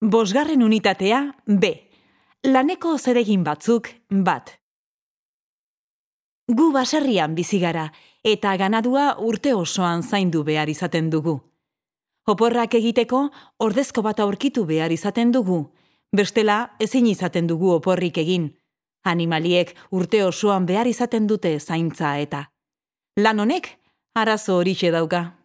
Bosgarren unitatea B. Laneko zeregin batzuk bat. Gu baserrian bizi gara eta ganadua urte osoan zaindu behar izaten dugu. Oporrak egiteko ordezko bat aurkitu behar izaten dugu, bestela ezin izaten dugu oporrik egin. Animaliek urte osoan behar izaten dute zaintza eta. Lan honek arazo horixe dauka.